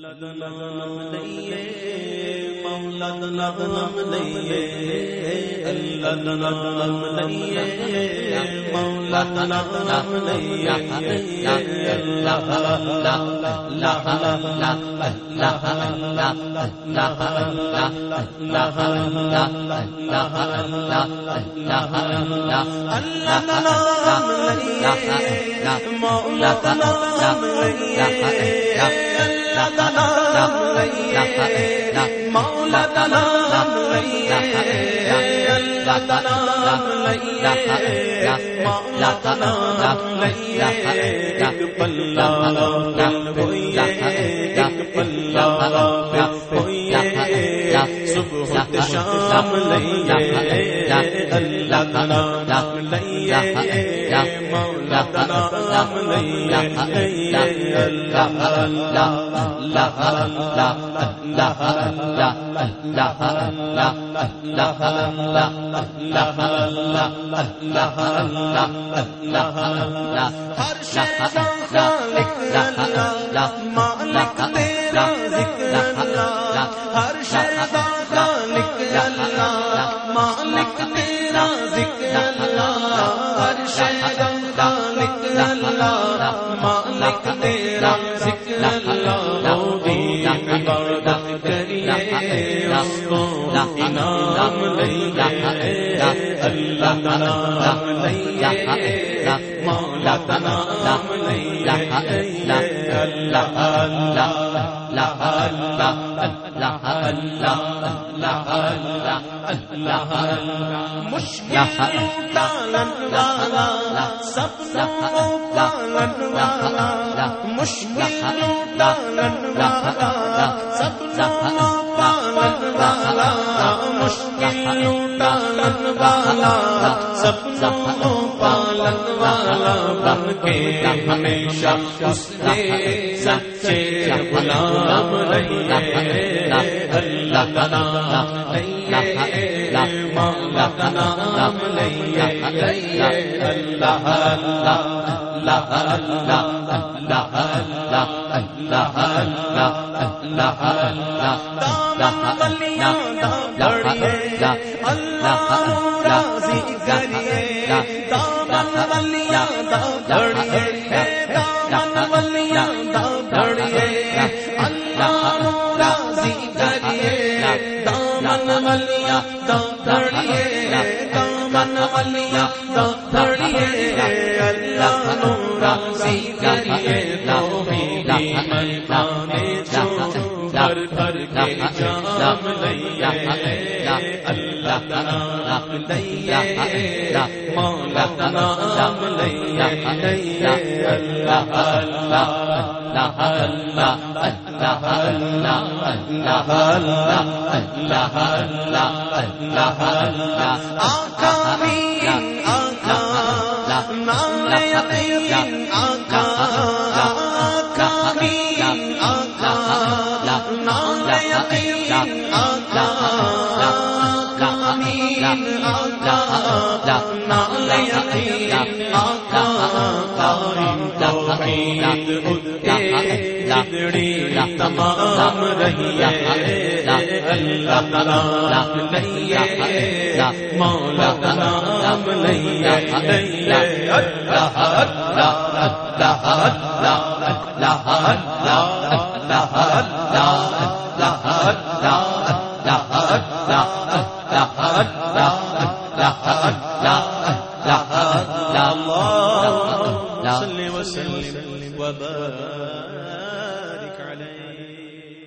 اللہ مولا تلا اللہ تلا پلا پلا مولا نام لئیے اللہ اللہ اللہ مولا نام لئیے مولا نام لئیے اللہ مولا نام لئیے ایک پلہ ہوئیے ایک پلہ ہوئیے صبح شام لئیے اللہ نام لئیے مولا نام لئیے اللہ اللہ مالک مالک تیرا ذکر اللہ ہر شہدا خالق اللہ مالک تیرا مشکل سب والا سب پالن والا بن کے ہمیشہ اس نے سچے غلام رہیے۔ اللہ لئیے مولا کا نام لئیے اللہ اللہ اللہ اللہ اللہ اللہ اللہ اللہ اللہ اللہ راضی کریے دامن دامن اللہ راضی کریے دامن من ملیا تو من ملیا تو اللہ نورا سی کریے تو میری میدانے چون کے جام لئیے اللہ آخا آخا تمام رہیے اللہ نام لئیے مولا نام لئیے اللہ اللہ اللہ اللہ اللہ اللہ اللہ لا لا لا